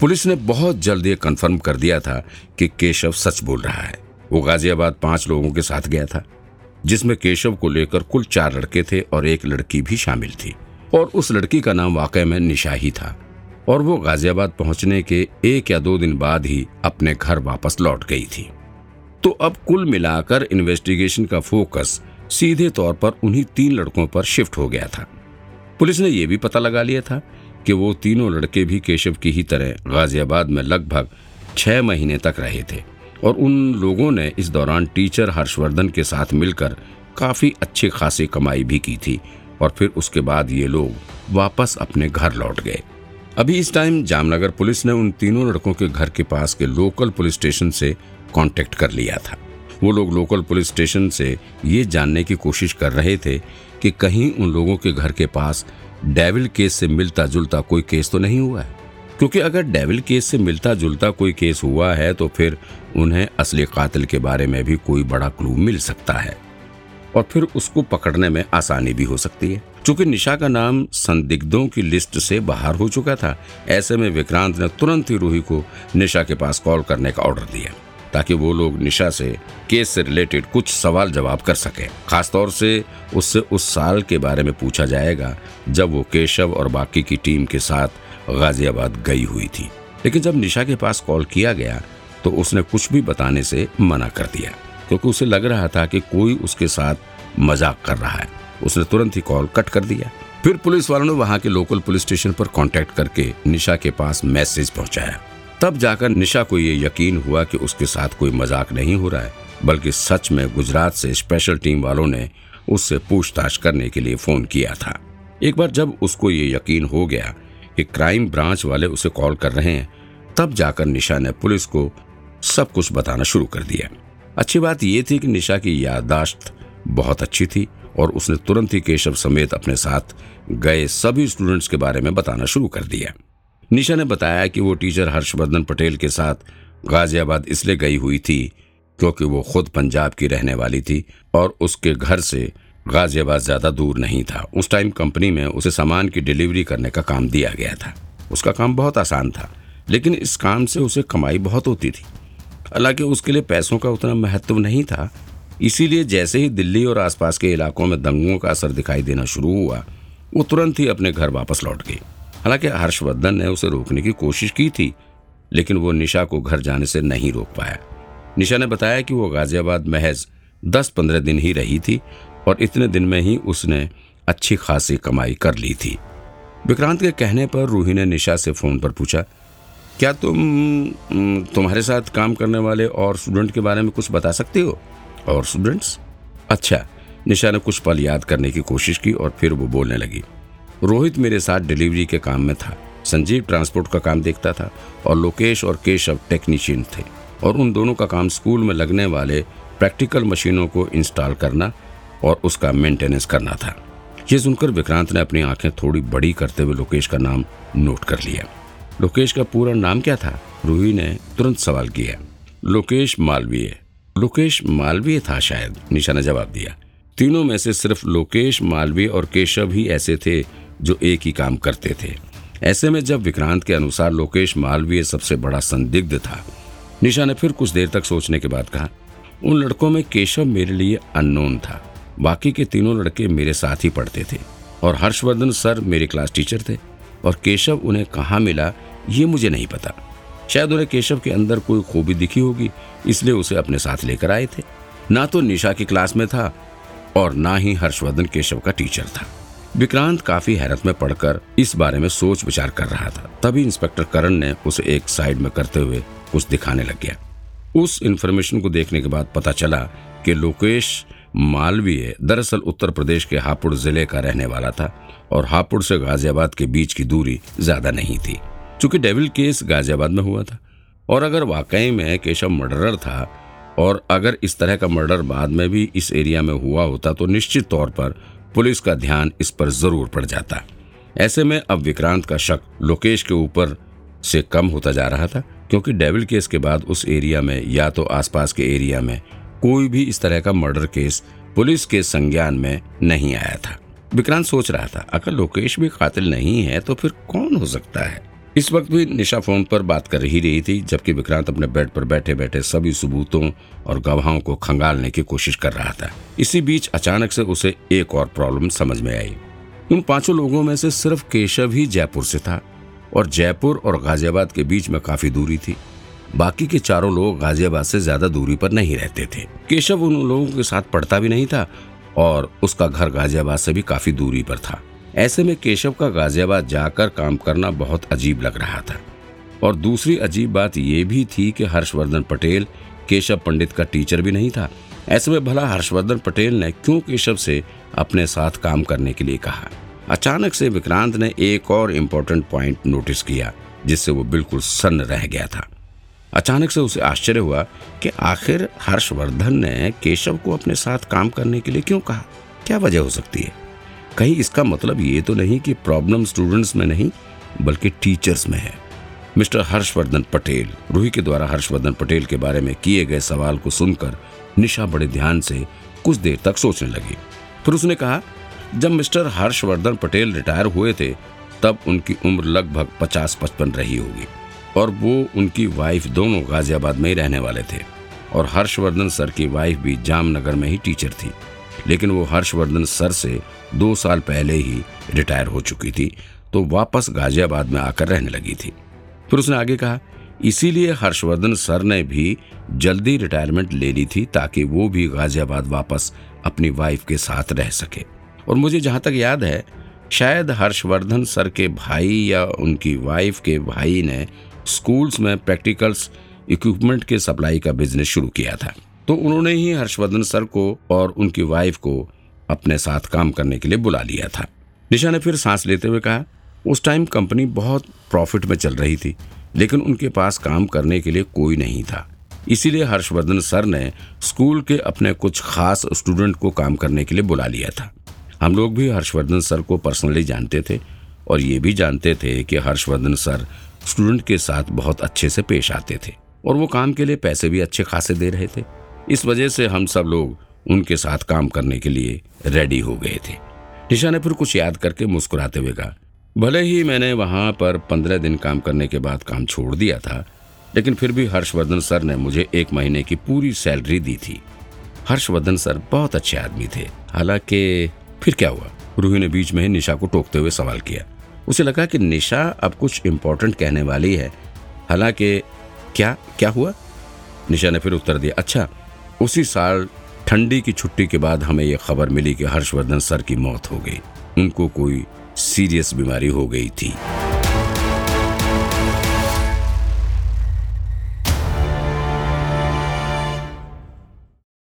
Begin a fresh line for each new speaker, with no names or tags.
Police ने बहुत जल्द ये कंफर्म कर दिया था कि केशव सच बोल रहा है। वो गाजियाबाद पाँच लोगों के साथ गया था, जिसमें केशव को लेकर कुल चार लड़के थे और एक लड़की भी शामिल थी। और उस लड़की का नाम वाकई में निशा ही था। और वो गाजियाबाद पहुँचने के एक या दो दिन बाद ही अपने घर वापस लौट गई थी। तो अब कुल मिलाकर इन्वेस्टिगेशन का फोकस सीधे तौर पर उन्हीं तीन लड़कों पर शिफ्ट हो गया था। पुलिस ने यह भी पता लगा लिया था कि वो तीनों लड़के भी केशव की ही तरह गाजियाबाद में लगभग छह महीने तक रहे थे। और उन लोगों ने इस दौरान टीचर हर्षवर्धन के साथ मिलकर काफ़ी अच्छी खासी कमाई भी की थी और फिर उसके बाद ये लोग वापस अपने घर लौट गए। अभी इस टाइम जामनगर पुलिस ने उन तीनों लड़कों के घर के पास के लोकल पुलिस स्टेशन से कांटेक्ट कर लिया था। वो लोग लोकल पुलिस स्टेशन से ये जानने की कोशिश कर रहे थे कि कहीं उन लोगों के घर के पास डेविल केस से मिलता जुलता कोई केस तो नहीं हुआ है? क्योंकि अगर डेविल केस से मिलता जुलता कोई केस हुआ है तो फिर उन्हें असली कातिल के बारे में भी कोई बड़ा क्लू मिल सकता है। और फिर उसको पकड़ने में आसानी भी हो सकती है। चूँकि निशा का नाम संदिग्धों की लिस्ट से बाहर हो चुका था, ऐसे में विक्रांत ने तुरंत ही रूही को निशा के पास कॉल करने का ऑर्डर दिया। ताकि वो लोग निशा से केस से रिलेटेड कुछ सवाल जवाब कर सके। खासतौर से उससे उस साल के बारे में पूछा जाएगा, जब वो केशव और बाकी की टीम के साथ गाजियाबाद गई हुई थी। लेकिन जब निशा के पास कॉल किया गया तो उसने कुछ भी बताने से मना कर दिया, क्योंकि उसे लग रहा था कि कोई उसके साथ मज़ाक कर रहा है। उसने तुरंत ही कॉल कट कर दिया। फिर पुलिस वालों ने वहाँ के लोकल पुलिस स्टेशन पर कांटेक्ट करके निशा के पास मैसेज पहुँचाया। तब जाकर निशा को ये यकीन हुआ कि उसके साथ कोई मज़ाक नहीं हो रहा है, बल्कि सच में गुजरात से स्पेशल टीम वालों ने उससे पूछताछ करने के लिए फ़ोन किया था। एक बार जब उसको ये यकीन हो गया कि क्राइम ब्रांच वाले उसे कॉल कर रहे हैं, तब जाकर निशा ने पुलिस को सब कुछ बताना शुरू कर दिया। अच्छी बात यह थी कि निशा की याददाश्त बहुत अच्छी थी और उसने तुरंत ही केशव समेत अपने साथ गए सभी स्टूडेंट्स के बारे में बताना शुरू कर दिया। निशा ने बताया कि वो टीचर हर्षवर्धन पटेल के साथ गाजियाबाद इसलिए गई हुई थी क्योंकि वो खुद पंजाब की रहने वाली थी और उसके घर से गाजियाबाद ज़्यादा दूर नहीं था। उस टाइम कंपनी में उसे सामान की डिलीवरी करने का काम दिया गया था। उसका काम बहुत आसान था, लेकिन इस काम से उसे कमाई बहुत होती थी। हालाँकि उसके लिए पैसों का उतना महत्व नहीं था। इसीलिए जैसे ही दिल्ली और आसपास के इलाकों में दंगों का असर दिखाई देना शुरू हुआ, वो तुरंत ही अपने घर वापस लौट गई। हालाँकि हर्षवर्धन ने उसे रोकने की कोशिश की थी, लेकिन वो निशा को घर जाने से नहीं रोक पाया। निशा ने बताया कि वो गाजियाबाद महज दस पंद्रह दिन ही रही थी और इतने दिन में ही उसने अच्छी खासी कमाई कर ली थी। विक्रांत के कहने पर रूही ने निशा से फ़ोन पर पूछा, क्या तुम तुम्हारे साथ काम करने वाले और स्टूडेंट के बारे में कुछ बता सकते हो? और स्टूडेंट्स? अच्छा। निशा ने कुछ पल याद करने की कोशिश की और फिर वो बोलने लगी रोहित मेरे साथ डिलीवरी के काम में था। संजीव ट्रांसपोर्ट का काम देखता था और लोकेश और केशव टेक्नीशियन थे और उन दोनों का काम स्कूल में लगने वाले प्रैक्टिकल मशीनों को इंस्टॉल करना और उसका मेंटेनेंस करना था। ये सुनकर विक्रांत ने अपनी आँखें थोड़ी बड़ी करते हुए लोकेश का नाम नोट कर लिया। लोकेश का पूरा नाम क्या था? रूही ने तुरंत सवाल किया। लोकेश मालवीय। लोकेश मालवीय था शायद निशा ने जवाब दिया। तीनों में से सिर्फ़ लोकेश मालवीय और केशव ही ऐसे थे जो एक ही काम करते थे। ऐसे में जब विक्रांत के अनुसार लोकेश मालवीय सबसे बड़ा संदिग्ध था, निशा ने फिर कुछ देर तक सोचने के बाद कहा, उन लड़कों में केशव मेरे लिए अननोन था। बाकी के तीनों लड़के मेरे साथ ही पढ़ते थे और हर्षवर्धन सर मेरे क्लास टीचर थे और केशव उन्हें कहाँ मिला, ये मुझे नहीं पता। शायद उन्हें केशव के अंदर कोई खूबी दिखी होगी, इसलिए उसे अपने साथ लेकर आए थे। ना तो निशा की क्लास में था और ना ही हर्षवर्धन केशव का टीचर था। विक्रांत काफ़ी हैरत में पड़कर इस बारे में सोच विचार कर रहा था। तभी इंस्पेक्टर करण ने उसे एक साइड में करते हुए कुछ दिखाने लग गया। उस इंफॉर्मेशन को देखने के बाद पता चला कि लोकेश मालवीय दरअसल उत्तर प्रदेश के हापुड़ ज़िले का रहने वाला था और हापुड़ से गाजियाबाद के बीच की दूरी ज़्यादा नहीं थी, चूँकि डेविल केस गाजियाबाद में हुआ था। और अगर वाकई में केशव मर्डरर था और अगर इस तरह का मर्डर बाद में भी इस एरिया में हुआ होता तो निश्चित तौर पर पुलिस का ध्यान इस पर ज़रूर पड़ जाता। ऐसे में अब विक्रांत का शक लोकेश के ऊपर से कम होता जा रहा था, क्योंकि डेविल केस के बाद उस एरिया में या तो आसपास के एरिया में कोई भी इस तरह का मर्डर केस पुलिस के संज्ञान में नहीं आया था। विक्रांत सोच रहा था, अगर लोकेश भी कातिल नहीं है तो फिर कौन हो सकता है? इस वक्त भी निशा फ़ोन पर बात कर ही रही थी, जबकि विक्रांत अपने बेड पर बैठे बैठे सभी सबूतों और गवाहों को खंगालने की कोशिश कर रहा था। इसी बीच अचानक से उसे एक और प्रॉब्लम समझ में आई। उन पाँचों लोगों में से सिर्फ़ केशव ही जयपुर से था और जयपुर और गाजियाबाद के बीच में काफ़ी दूरी थी। बाकी के चारों लोग गाजियाबाद से ज़्यादा दूरी पर नहीं रहते थे। केशव उन लोगों के साथ पढ़ता भी नहीं था और उसका घर गाजियाबाद से भी काफ़ी दूरी पर था। ऐसे में केशव का गाजियाबाद जाकर काम करना बहुत अजीब लग रहा था। और दूसरी अजीब बात यह भी थी कि हर्षवर्धन पटेल केशव पंडित का टीचर भी नहीं था। ऐसे में भला हर्षवर्धन पटेल ने क्यों केशव से अपने साथ काम करने के लिए कहा? अचानक से विक्रांत ने एक और इम्पोर्टेंट पॉइंट नोटिस किया, जिससे वो बिल्कुल सन्न रह गया था। अचानक से उसे आश्चर्य हुआ कि आखिर हर्षवर्धन ने केशव को अपने साथ काम करने के लिए क्यों कहा? क्या वजह हो सकती है? कहीं इसका मतलब ये तो नहीं कि प्रॉब्लम स्टूडेंट्स में नहीं, बल्कि टीचर्स में है। मिस्टर हर्षवर्धन पटेल, रूही के द्वारा हर्षवर्धन पटेल के बारे में किए गए सवाल को सुनकर निशा बड़े ध्यान से कुछ देर तक सोचने लगी। फिर उसने कहा, जब मिस्टर हर्षवर्धन पटेल रिटायर हुए थे, तब उनकी उम्र लगभग पचास पचपन रही होगी, और वो उनकी वाइफ दोनों गाजियाबाद में ही रहने वाले थे, और हर्षवर्धन सर की वाइफ भी जामनगर में ही टीचर थी। लेकिन वो हर्षवर्धन सर से दो साल पहले ही रिटायर हो चुकी थी तो वापस गाजियाबाद में आकर रहने लगी थी। फिर उसने आगे कहा, इसीलिए हर्षवर्धन सर ने भी जल्दी रिटायरमेंट ले ली थी ताकि वो भी गाजियाबाद वापस अपनी वाइफ के साथ रह सके। और मुझे जहाँ तक याद है, शायद हर्षवर्धन सर के भाई या उनकी वाइफ के भाई ने स्कूल्स में प्रैक्टिकल्स, इक्विपमेंट के सप्लाई का बिज़नेस शुरू किया था। तो उन्होंने ही हर्षवर्धन सर को और उनकी वाइफ को अपने साथ काम करने के लिए बुला लिया था। निशा ने फिर सांस लेते हुए कहा, उस टाइम कंपनी बहुत प्रॉफिट में चल रही थी, लेकिन उनके पास काम करने के लिए कोई नहीं था। इसीलिए हर्षवर्धन सर ने स्कूल के अपने कुछ खास स्टूडेंट को काम करने के लिए बुला लिया था। हम लोग भी हर्षवर्धन सर को पर्सनली जानते थे और ये भी जानते थे कि हर्षवर्धन सर स्टूडेंट के साथ बहुत अच्छे से पेश आते थे और वो काम के लिए पैसे भी अच्छे खासे दे रहे थे। इस वजह से हम सब लोग उनके साथ काम करने के लिए रेडी हो गए थे। निशा ने फिर कुछ याद करके मुस्कुराते हुए कहा, भले ही मैंने वहाँ पर पंद्रह दिन काम करने के बाद काम छोड़ दिया था, लेकिन फिर भी हर्षवर्धन सर ने मुझे एक महीने की पूरी सैलरी दी थी। हर्षवर्धन सर बहुत अच्छे आदमी थे। हालाँकि फिर क्या हुआ? रूही ने बीच में ही निशा को टोकते हुए सवाल किया। उसे लगा कि निशा अब कुछ इम्पोर्टेंट कहने वाली है। हालाँकि क्या क्या हुआ? निशा ने फिर उत्तर दिया अच्छा उसी साल ठंडी की छुट्टी के बाद हमें यह खबर मिली कि हर्षवर्धन सर की मौत हो गई। उनको कोई सीरियस बीमारी हो गई थी।